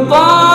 الطاعة